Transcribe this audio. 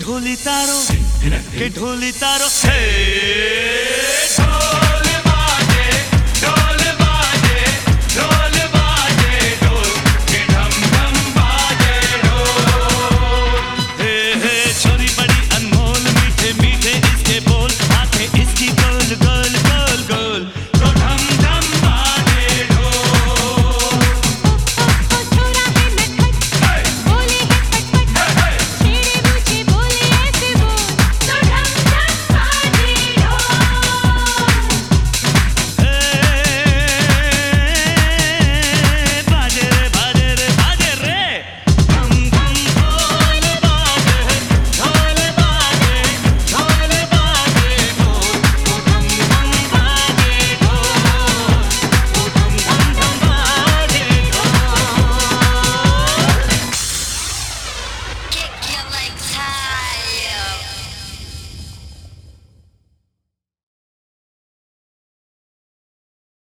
ঢোলি তারো কে ঢোলি তারো হে